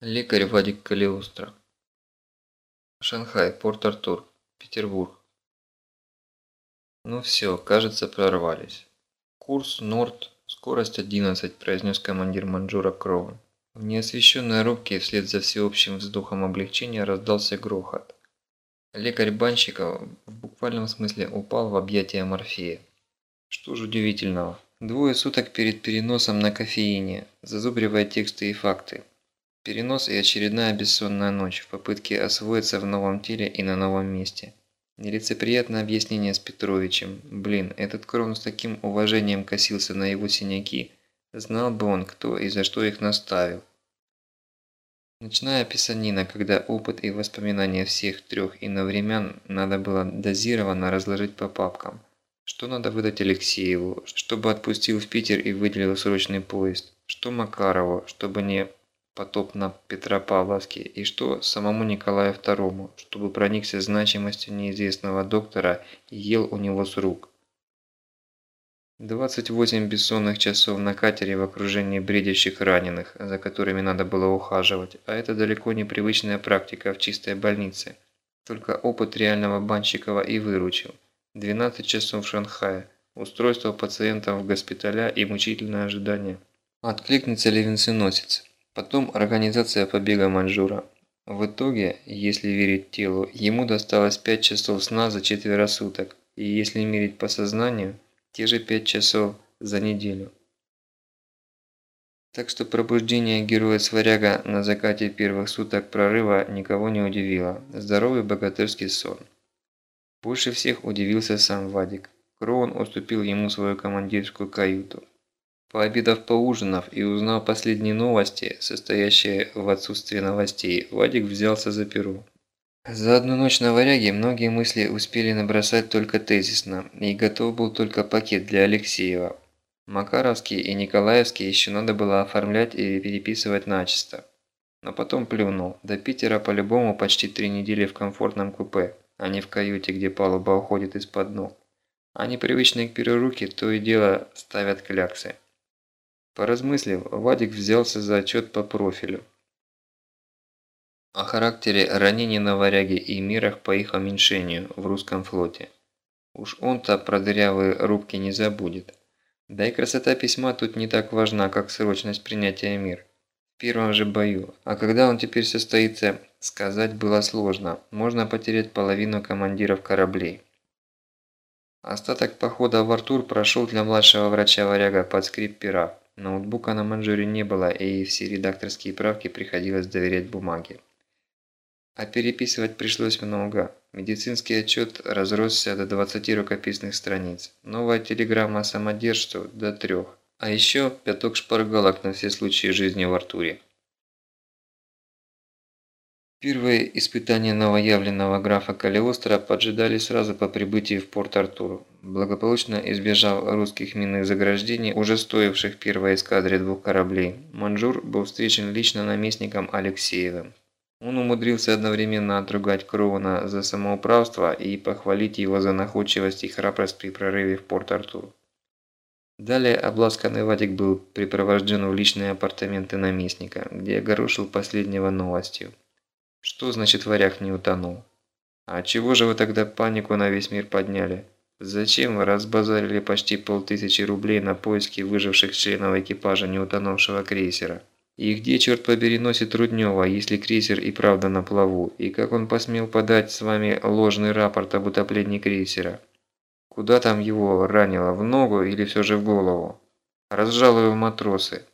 Лекарь Вадик Калиостро. Шанхай, Порт-Артур, Петербург. Ну все, кажется, прорвались. Курс Норд, скорость 11, произнес командир Манджура Кроун. В неосвещенной рубке вслед за всеобщим вздохом облегчения раздался грохот. Лекарь Банщиков в буквальном смысле упал в объятия Морфея. Что ж удивительного. Двое суток перед переносом на кофеине, зазубривая тексты и факты, Перенос и очередная бессонная ночь в попытке освоиться в новом теле и на новом месте. Нелицеприятное объяснение с Петровичем. Блин, этот Крон с таким уважением косился на его синяки. Знал бы он, кто и за что их наставил. Ночная писанина, когда опыт и воспоминания всех трех иновремян надо было дозированно разложить по папкам. Что надо выдать Алексееву, чтобы отпустил в Питер и выделил срочный поезд. Что Макарову, чтобы не потоп на Петропавловске и что самому Николаю II, чтобы проникся значимостью неизвестного доктора и ел у него с рук. 28 бессонных часов на катере в окружении бредящих раненых, за которыми надо было ухаживать, а это далеко не привычная практика в чистой больнице. Только опыт реального банщикова и выручил. 12 часов в Шанхае, устройство пациентов в госпиталя и мучительное ожидание. Откликнется ли венценосец? Потом организация побега Маньчжура. В итоге, если верить телу, ему досталось 5 часов сна за четверо суток, и если мерить по сознанию, те же 5 часов за неделю. Так что пробуждение героя-сваряга на закате первых суток прорыва никого не удивило. Здоровый богатырский сон. Больше всех удивился сам Вадик. Кроун уступил ему свою командирскую каюту. Пообедав, поужинав и узнав последние новости, состоящие в отсутствии новостей, Вадик взялся за перу. За одну ночь на варяге многие мысли успели набросать только тезисно, и готов был только пакет для Алексеева. Макаровский и Николаевский еще надо было оформлять и переписывать начисто. Но потом плюнул. До Питера по-любому почти три недели в комфортном купе, а не в каюте, где палуба уходит из-под ног. А непривычные к перу руки то и дело ставят кляксы. Поразмыслив, Вадик взялся за отчет по профилю. О характере ранений на варяге и мерах по их уменьшению в русском флоте. Уж он-то про дырявые рубки не забудет. Да и красота письма тут не так важна, как срочность принятия мер. В первом же бою. А когда он теперь состоится, сказать было сложно. Можно потерять половину командиров кораблей. Остаток похода в Артур прошел для младшего врача «Варяга» под скрип пера. Ноутбука на «Манджуре» не было, и все редакторские правки приходилось доверять бумаге. А переписывать пришлось много. Медицинский отчет разросся до 20 рукописных страниц. Новая телеграмма самодержцу до трех. А еще пяток шпаргалок на все случаи жизни в Артуре. Первые испытания новоявленного графа Калиостро поджидали сразу по прибытии в Порт-Артур. Благополучно избежав русских минных заграждений, уже стоивших первой эскадре двух кораблей, «Манджур» был встречен лично наместником Алексеевым. Он умудрился одновременно отругать Кроуна за самоуправство и похвалить его за находчивость и храбрость при прорыве в Порт-Артур. Далее обласканный Вадик был припровожден в личные апартаменты наместника, где огорошил последнего новостью. Что значит варяг не утонул? А чего же вы тогда панику на весь мир подняли? Зачем вы разбазарили почти полтысячи рублей на поиски выживших членов экипажа неутонувшего крейсера? И где, черт побери, носит Руднева, если крейсер и правда на плаву? И как он посмел подать с вами ложный рапорт об утоплении крейсера? Куда там его ранило, в ногу или все же в голову? Разжалую матросы.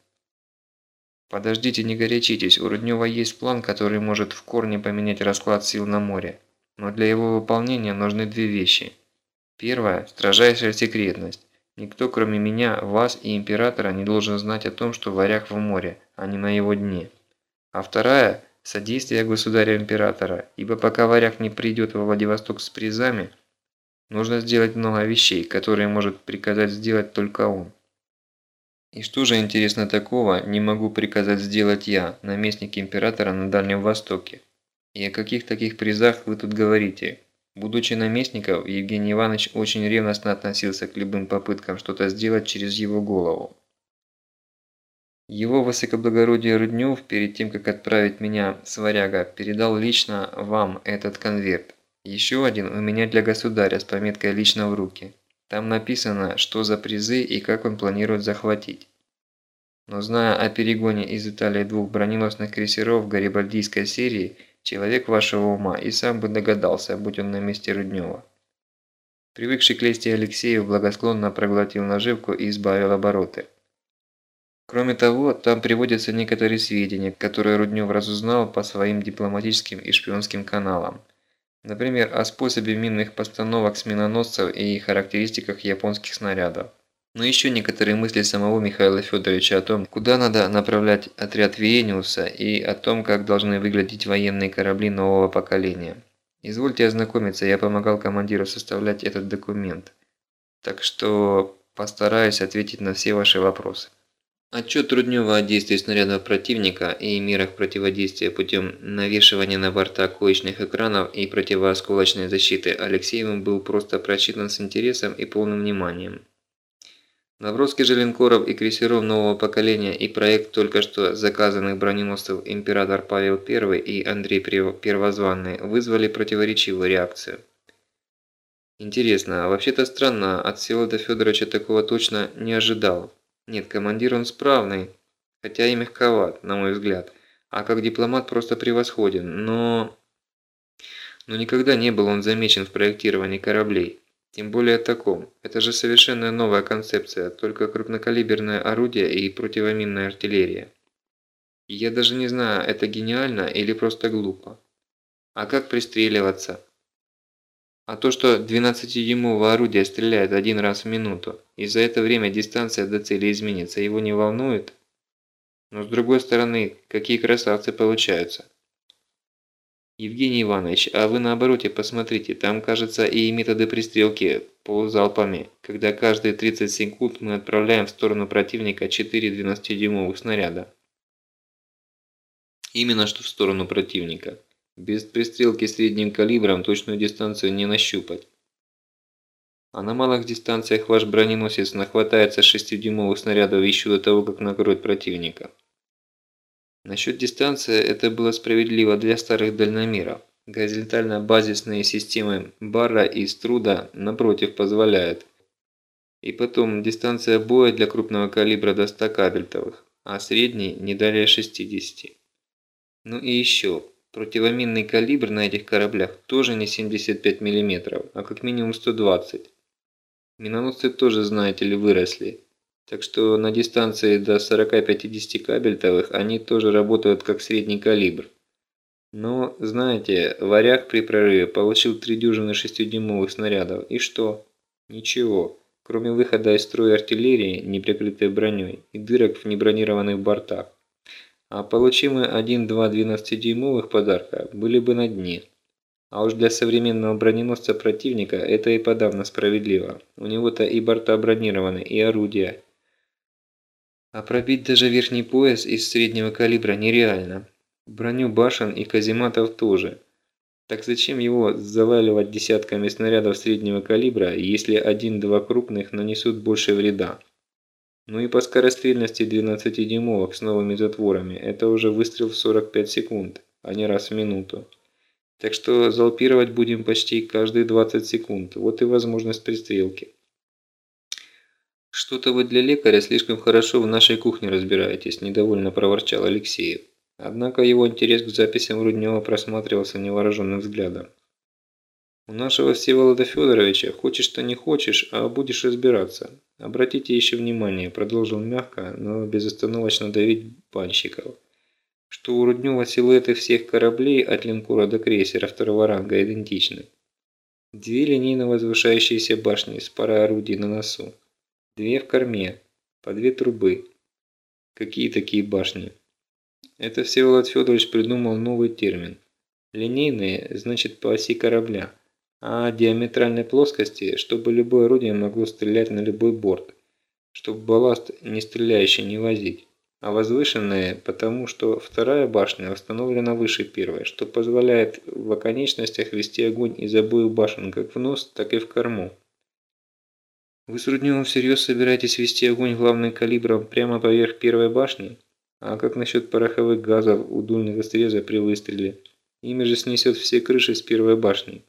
Подождите, не горячитесь, у Руднева есть план, который может в корне поменять расклад сил на море. Но для его выполнения нужны две вещи. Первая – строжайшая секретность. Никто, кроме меня, вас и Императора, не должен знать о том, что варяг в море, а не на его дне. А вторая – содействие государя-императора, ибо пока варяг не придет во Владивосток с призами, нужно сделать много вещей, которые может приказать сделать только он. И что же интересно такого не могу приказать сделать я, наместник императора на Дальнем Востоке? И о каких таких призах вы тут говорите? Будучи наместником, Евгений Иванович очень ревностно относился к любым попыткам что-то сделать через его голову. Его высокоблагородие Руднев, перед тем, как отправить меня с варяга, передал лично вам этот конверт. Еще один у меня для государя с пометкой «Лично в руки». Там написано, что за призы и как он планирует захватить. Но зная о перегоне из Италии двух броненосных крейсеров гарибальдийской серии, человек вашего ума и сам бы догадался, будь он на месте Руднева. Привыкший к лести Алексеев благосклонно проглотил наживку и избавил обороты. Кроме того, там приводятся некоторые сведения, которые Руднев разузнал по своим дипломатическим и шпионским каналам. Например, о способе минных постановок с миноносцев и характеристиках японских снарядов. Но еще некоторые мысли самого Михаила Федоровича о том, куда надо направлять отряд Виениуса и о том, как должны выглядеть военные корабли нового поколения. Извольте ознакомиться, я помогал командиру составлять этот документ. Так что постараюсь ответить на все ваши вопросы. Отчет Труднева о действии снарядов противника и мерах противодействия путем навешивания на борта коечных экранов и противоосколочной защиты Алексеевым был просто прочитан с интересом и полным вниманием. Наброски же и крейсеров нового поколения и проект только что заказанных броненосцев император Павел I и Андрей Первозванный вызвали противоречивую реакцию. Интересно, а вообще-то странно, от Всеволода Федоровича такого точно не ожидал. Нет, командир он справный, хотя и мягковат, на мой взгляд, а как дипломат просто превосходен, но... Но никогда не был он замечен в проектировании кораблей. Тем более таком. Это же совершенно новая концепция, только крупнокалиберное орудие и противоминная артиллерия. Я даже не знаю, это гениально или просто глупо. А как пристреливаться? А то, что 12-дюймовое орудие стреляет один раз в минуту, и за это время дистанция до цели изменится, его не волнует? Но с другой стороны, какие красавцы получаются. Евгений Иванович, а вы наоборот посмотрите, там кажется и методы пристрелки полузалпами, когда каждые 30 секунд мы отправляем в сторону противника 4 12-дюймовых снаряда. Именно что в сторону противника. Без пристрелки средним калибром точную дистанцию не нащупать. А на малых дистанциях ваш броненосец нахватается 6-дюймовых снарядов еще до того, как накроет противника. Насчет дистанции это было справедливо для старых дальномеров. Горизонтально-базисные системы Барра и Струда, напротив, позволяют. И потом, дистанция боя для крупного калибра до 100 кабельтовых, а средний не далее 60. Ну и еще, Противоминный калибр на этих кораблях тоже не 75 мм, а как минимум 120. Миноносцы тоже, знаете ли, выросли. Так что на дистанции до 40-50 кабельтовых они тоже работают как средний калибр. Но, знаете, варяг при прорыве получил три дюжины 6-дюймовых снарядов. И что? Ничего. Кроме выхода из строя артиллерии, не прикрытой броней, и дырок в небронированных бортах а получимые 1-2 12-дюймовых подарка были бы на дне. А уж для современного броненосца противника это и подавно справедливо. У него-то и борта бронированы, и орудия. А пробить даже верхний пояс из среднего калибра нереально. Броню башен и казематов тоже. Так зачем его заваливать десятками снарядов среднего калибра, если один-два крупных нанесут больше вреда? Ну и по скорострельности 12-дюймовок с новыми затворами это уже выстрел в 45 секунд, а не раз в минуту. Так что залпировать будем почти каждые 20 секунд. Вот и возможность пристрелки. «Что-то вы для лекаря слишком хорошо в нашей кухне разбираетесь», – недовольно проворчал Алексеев. Однако его интерес к записям Руднева просматривался невооруженным взглядом. У нашего Всеволода Федоровича, хочешь что не хочешь, а будешь разбираться. Обратите еще внимание, продолжил мягко, но безостановочно давить банщиков, что у силуэты всех кораблей от линкора до крейсера второго ранга идентичны. Две линейно возвышающиеся башни с парой орудий на носу. Две в корме, по две трубы. Какие такие башни? Это Всеволод Федорович придумал новый термин. Линейные, значит, по оси корабля а диаметральной плоскости, чтобы любое орудие могло стрелять на любой борт, чтобы балласт не стреляющий не возить, а возвышенные, потому что вторая башня установлена выше первой, что позволяет в оконечностях вести огонь из обоих башен как в нос, так и в корму. Вы с Рудневым всерьез собираетесь вести огонь главным калибром прямо поверх первой башни? А как насчет пороховых газов у дульного среза при выстреле? Ими же снесет все крыши с первой башни.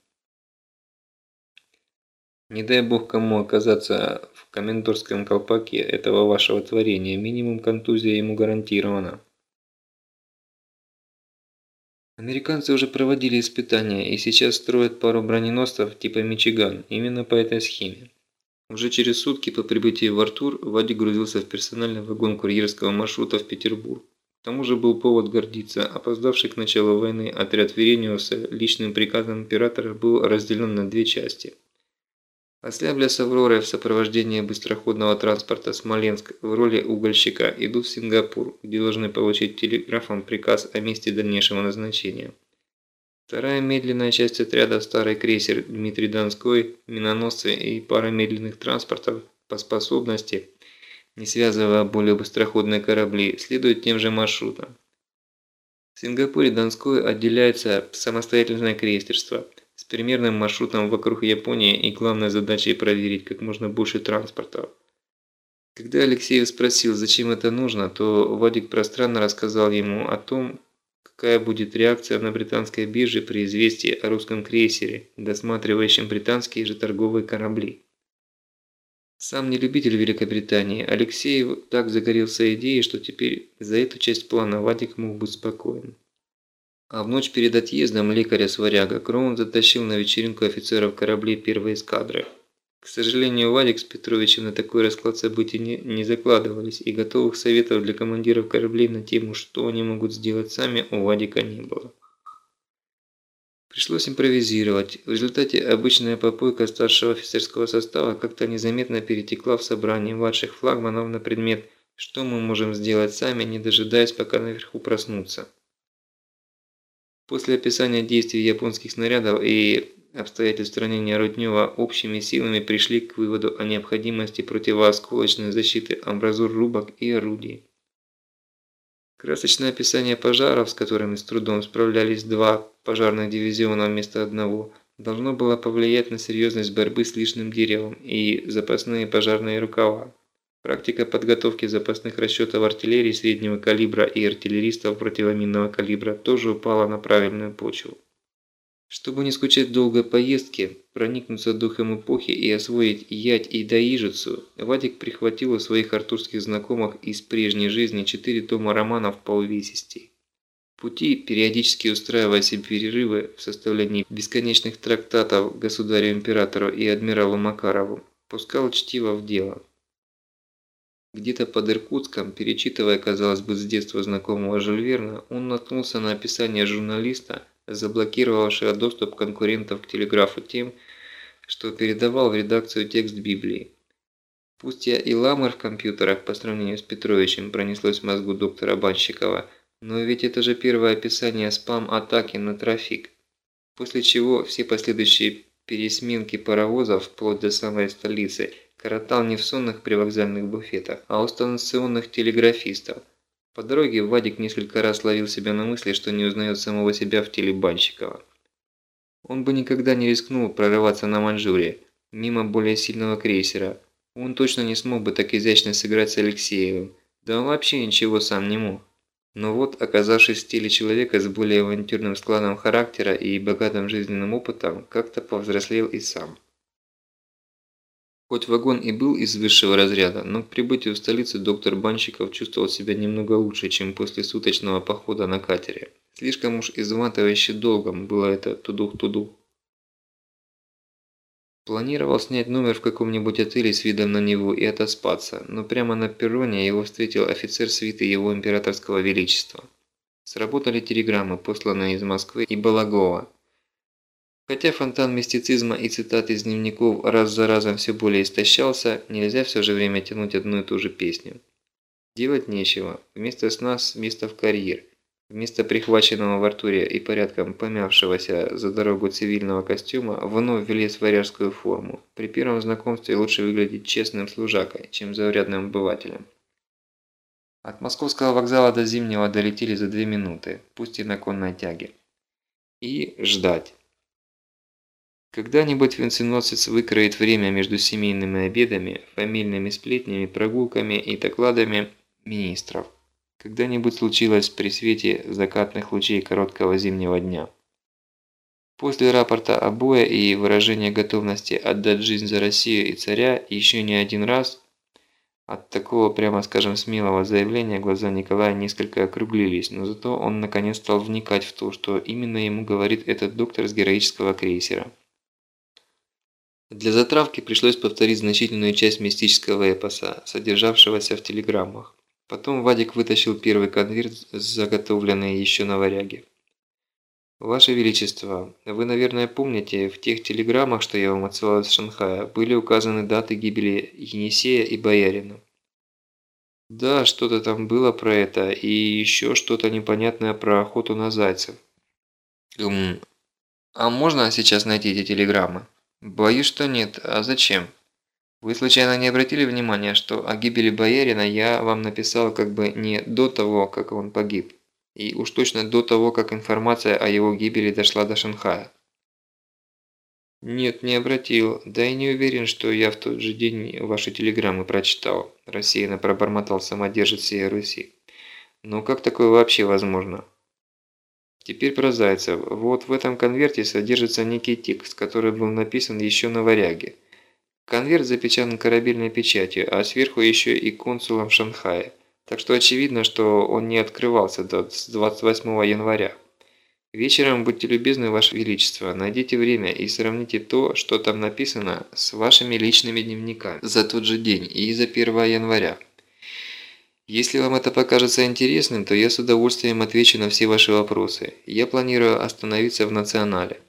Не дай бог кому оказаться в комендорском колпаке этого вашего творения, минимум контузия ему гарантирована. Американцы уже проводили испытания и сейчас строят пару броненосцев типа «Мичиган» именно по этой схеме. Уже через сутки по прибытии в Артур Вадик грузился в персональный вагон курьерского маршрута в Петербург. К тому же был повод гордиться. Опоздавший к началу войны отряд Верениуса личным приказом императора был разделен на две части. Ослябля с Авророй в сопровождении быстроходного транспорта Смоленск в роли угольщика идут в Сингапур, где должны получить телеграфом приказ о месте дальнейшего назначения. Вторая медленная часть отряда старый крейсер Дмитрий Донской, миноносцы и пара медленных транспортов по способности, не связывая более быстроходные корабли, следуют тем же маршрутом. В Сингапуре Донской отделяется самостоятельное крейсерство примерным маршрутом вокруг Японии и главной задачей проверить как можно больше транспортов. Когда Алексеев спросил, зачем это нужно, то Вадик пространно рассказал ему о том, какая будет реакция на британской бирже при известии о русском крейсере, досматривающем британские же торговые корабли. Сам не любитель Великобритании, Алексеев так загорелся идеей, что теперь за эту часть плана Вадик мог быть спокоен. А в ночь перед отъездом лекаря-сваряга Кроун затащил на вечеринку офицеров кораблей первой эскадры. К сожалению, Вадик с Петровичем на такой расклад событий не, не закладывались, и готовых советов для командиров кораблей на тему, что они могут сделать сами, у Вадика не было. Пришлось импровизировать. В результате обычная попойка старшего офицерского состава как-то незаметно перетекла в собрание младших флагманов на предмет, что мы можем сделать сами, не дожидаясь, пока наверху проснутся. После описания действий японских снарядов и обстоятельств ранения Руднева общими силами пришли к выводу о необходимости противоосколочной защиты амбразур рубок и орудий. Красочное описание пожаров, с которыми с трудом справлялись два пожарных дивизиона вместо одного, должно было повлиять на серьезность борьбы с лишним деревом и запасные пожарные рукава. Практика подготовки запасных расчетов артиллерии среднего калибра и артиллеристов противоминного калибра тоже упала на правильную почву. Чтобы не скучать в долгой поездке, проникнуться духом эпохи и освоить ять и доижицу, Вадик прихватил у своих артурских знакомых из прежней жизни четыре тома романов по увесистей. Пути, периодически устраивая себе перерывы в составлении бесконечных трактатов государю-императору и адмиралу Макарову, пускал чтиво в дело. Где-то под Иркутском, перечитывая, казалось бы, с детства знакомого Жюль он наткнулся на описание журналиста, заблокировавшего доступ конкурентов к телеграфу тем, что передавал в редакцию текст Библии. Пусть я и ламер в компьютерах по сравнению с Петровичем пронеслось в мозгу доктора Банщикова, но ведь это же первое описание спам-атаки на трафик. После чего все последующие пересменки паровозов вплоть до самой столицы коротал не в сонных привокзальных буфетах, а у станционных телеграфистов – по дороге Вадик несколько раз ловил себя на мысли, что не узнает самого себя в теле Банщикова. Он бы никогда не рискнул прорываться на Маньчжурии, мимо более сильного крейсера. Он точно не смог бы так изящно сыграть с Алексеевым, да он вообще ничего сам не мог. Но вот, оказавшись в теле человека с более авантюрным складом характера и богатым жизненным опытом, как-то повзрослел и сам. Хоть вагон и был из высшего разряда, но к прибытию в столицу доктор Банщиков чувствовал себя немного лучше, чем после суточного похода на катере. Слишком уж изматывающе долгом было это тудух-тудух. Планировал снять номер в каком-нибудь отеле с видом на него и отоспаться, но прямо на перроне его встретил офицер свиты его императорского величества. Сработали телеграммы, посланные из Москвы и Балагова, Хотя фонтан мистицизма и цитат из дневников раз за разом все более истощался, нельзя все же время тянуть одну и ту же песню. Делать нечего. Вместо сна место в карьер. Вместо прихваченного в Артуре и порядком помявшегося за дорогу цивильного костюма вновь влез в варяжскую форму. При первом знакомстве лучше выглядеть честным служакой, чем заурядным обывателем. От московского вокзала до Зимнего долетели за две минуты, пусть и на конной тяге. И ждать. Когда-нибудь венценосец выкроет время между семейными обедами, фамильными сплетнями, прогулками и докладами министров. Когда-нибудь случилось при свете закатных лучей короткого зимнего дня. После рапорта о бое и выражения готовности отдать жизнь за Россию и царя еще не один раз от такого, прямо скажем, смелого заявления глаза Николая несколько округлились, но зато он наконец стал вникать в то, что именно ему говорит этот доктор с героического крейсера. Для затравки пришлось повторить значительную часть мистического эпоса, содержавшегося в телеграммах. Потом Вадик вытащил первый конверт, заготовленный еще на варяге. «Ваше Величество, вы, наверное, помните, в тех телеграммах, что я вам отсылал из Шанхая, были указаны даты гибели Енисея и Боярина». «Да, что-то там было про это, и еще что-то непонятное про охоту на зайцев». «Эм, а можно сейчас найти эти телеграммы?» «Боюсь, что нет. А зачем?» «Вы случайно не обратили внимания, что о гибели Боярина я вам написал как бы не до того, как он погиб?» И уж точно до того, как информация о его гибели дошла до Шанхая. «Нет, не обратил. Да и не уверен, что я в тот же день ваши телеграммы прочитал», – рассеянно пробормотал самодержец всей Руси. «Но как такое вообще возможно?» Теперь про Зайцев. Вот в этом конверте содержится некий текст, который был написан еще на варяге. Конверт запечатан корабельной печатью, а сверху еще и консулом Шанхая. Так что очевидно, что он не открывался до 28 января. Вечером, будьте любезны, Ваше Величество, найдите время и сравните то, что там написано, с вашими личными дневниками за тот же день и за 1 января. Если вам это покажется интересным, то я с удовольствием отвечу на все ваши вопросы. Я планирую остановиться в Национале.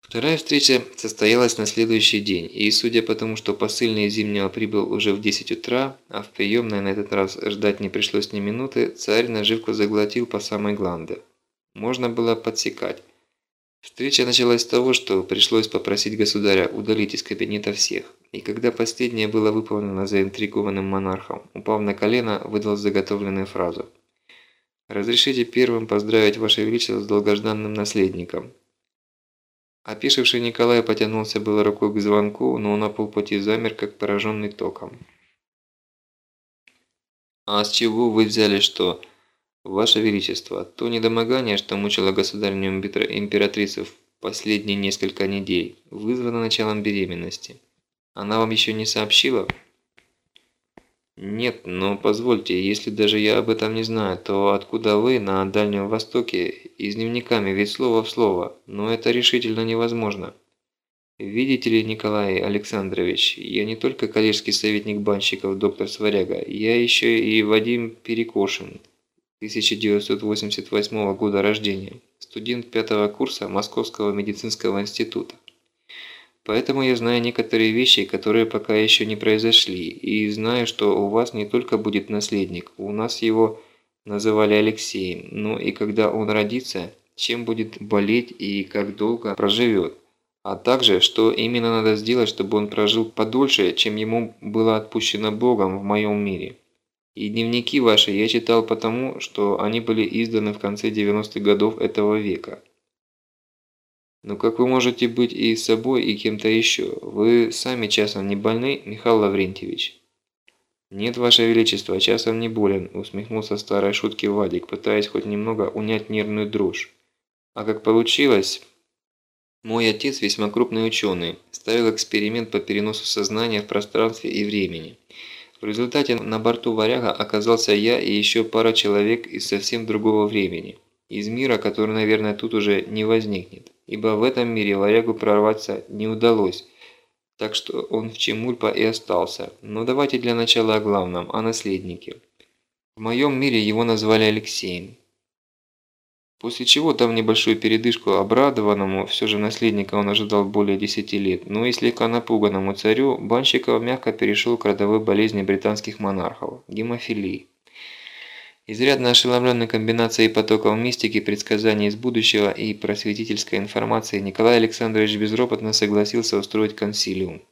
Вторая встреча состоялась на следующий день, и судя по тому, что посыльный Зимнего прибыл уже в 10 утра, а в приемной на этот раз ждать не пришлось ни минуты, царь наживку заглотил по самой гланде. Можно было подсекать. Встреча началась с того, что пришлось попросить государя удалить из кабинета всех, и когда последнее было выполнено заинтригованным монархом, упав на колено, выдал заготовленную фразу. «Разрешите первым поздравить Ваше Величество с долгожданным наследником, Опишивший Николай потянулся было рукой к звонку, но на полпути замер, как пораженный током. «А с чего вы взяли, что...» «Ваше Величество, то недомогание, что мучило государственную императрицу в последние несколько недель, вызвано началом беременности. Она вам еще не сообщила?» «Нет, но позвольте, если даже я об этом не знаю, то откуда вы на Дальнем Востоке и с дневниками, ведь слово в слово, но это решительно невозможно». «Видите ли, Николай Александрович, я не только коллежский советник банщиков доктор Сваряга, я еще и Вадим Перекошин, 1988 года рождения, студент пятого курса Московского медицинского института. Поэтому я знаю некоторые вещи, которые пока еще не произошли, и знаю, что у вас не только будет наследник, у нас его называли Алексеем, но и когда он родится, чем будет болеть и как долго проживет. А также, что именно надо сделать, чтобы он прожил подольше, чем ему было отпущено Богом в моем мире. И дневники ваши я читал потому, что они были изданы в конце 90-х годов этого века. Но как вы можете быть и собой, и кем-то еще? Вы сами часом не больны, Михаил Лаврентьевич?» «Нет, Ваше Величество, часом не болен», – усмехнулся старой шутки Вадик, пытаясь хоть немного унять нервную дрожь. «А как получилось...» Мой отец, весьма крупный ученый, ставил эксперимент по переносу сознания в пространстве и времени. В результате на борту «Варяга» оказался я и еще пара человек из совсем другого времени. Из мира, который, наверное, тут уже не возникнет ибо в этом мире варягу прорваться не удалось, так что он в Чемульпа и остался. Но давайте для начала о главном, о наследнике. В моем мире его назвали Алексеем. После чего, дав небольшую передышку обрадованному, все же наследника он ожидал более 10 лет, но и слегка напуганному царю, Банщиков мягко перешел к родовой болезни британских монархов – гемофилии. Изрядно ошеломленный комбинацией потоков мистики, предсказаний из будущего и просветительской информации, Николай Александрович безропотно согласился устроить консилиум.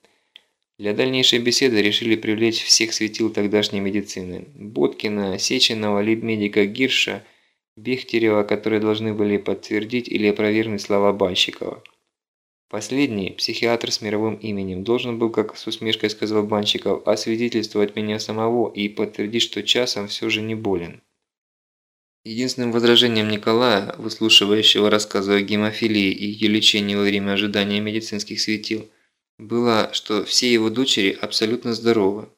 Для дальнейшей беседы решили привлечь всех светил тогдашней медицины – Боткина, Сеченова, лейб-медика Гирша, Бехтерева, которые должны были подтвердить или опровергнуть слова Банщикова. Последний, психиатр с мировым именем, должен был, как с усмешкой сказал Банщиков, освидетельствовать меня самого и подтвердить, что часом все же не болен. Единственным возражением Николая, выслушивающего рассказы о гемофилии и ее лечении во время ожидания медицинских светил, было, что все его дочери абсолютно здоровы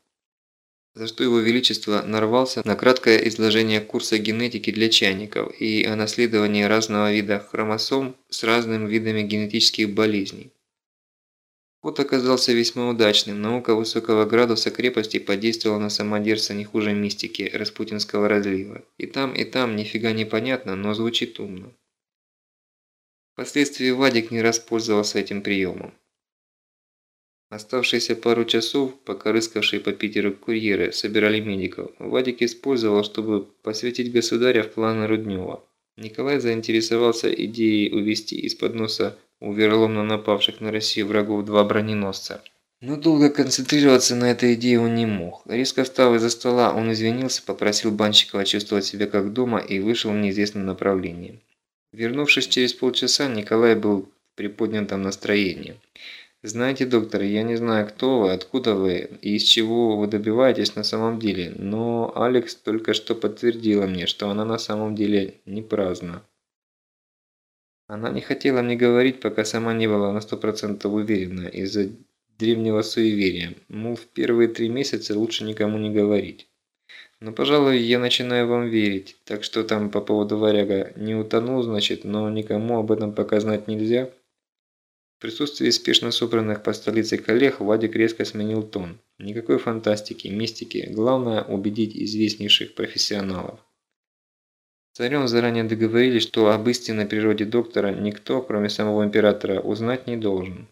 за что его величество нарвался на краткое изложение курса генетики для чайников и о наследовании разного вида хромосом с разными видами генетических болезней. Ход оказался весьма удачным, наука высокого градуса крепости подействовала на самодержца не хуже мистики распутинского разлива. И там, и там нифига не понятно, но звучит умно. Впоследствии Вадик не распользовался этим приемом. Оставшиеся пару часов, пока рыскавшие по Питеру курьеры собирали медиков, Вадик использовал, чтобы посвятить государя в планы Руднева. Николай заинтересовался идеей увести из-под носа у вероломно напавших на Россию врагов два броненосца. Но долго концентрироваться на этой идее он не мог. Резко встав из-за стола, он извинился, попросил Банщикова чувствовать себя как дома и вышел в неизвестном направлении. Вернувшись через полчаса, Николай был в приподнятом настроении. Знаете, доктор, я не знаю, кто вы, откуда вы и из чего вы добиваетесь на самом деле, но Алекс только что подтвердила мне, что она на самом деле не праздна. Она не хотела мне говорить, пока сама не была на сто процентов уверена из-за древнего суеверия, мол, в первые три месяца лучше никому не говорить. Но, пожалуй, я начинаю вам верить, так что там по поводу варяга не утонул, значит, но никому об этом пока знать нельзя. В присутствии спешно собранных по столице коллег Вадик резко сменил тон. Никакой фантастики, мистики, главное убедить известнейших профессионалов. Царем заранее договорились, что об истинной природе доктора никто, кроме самого императора, узнать не должен.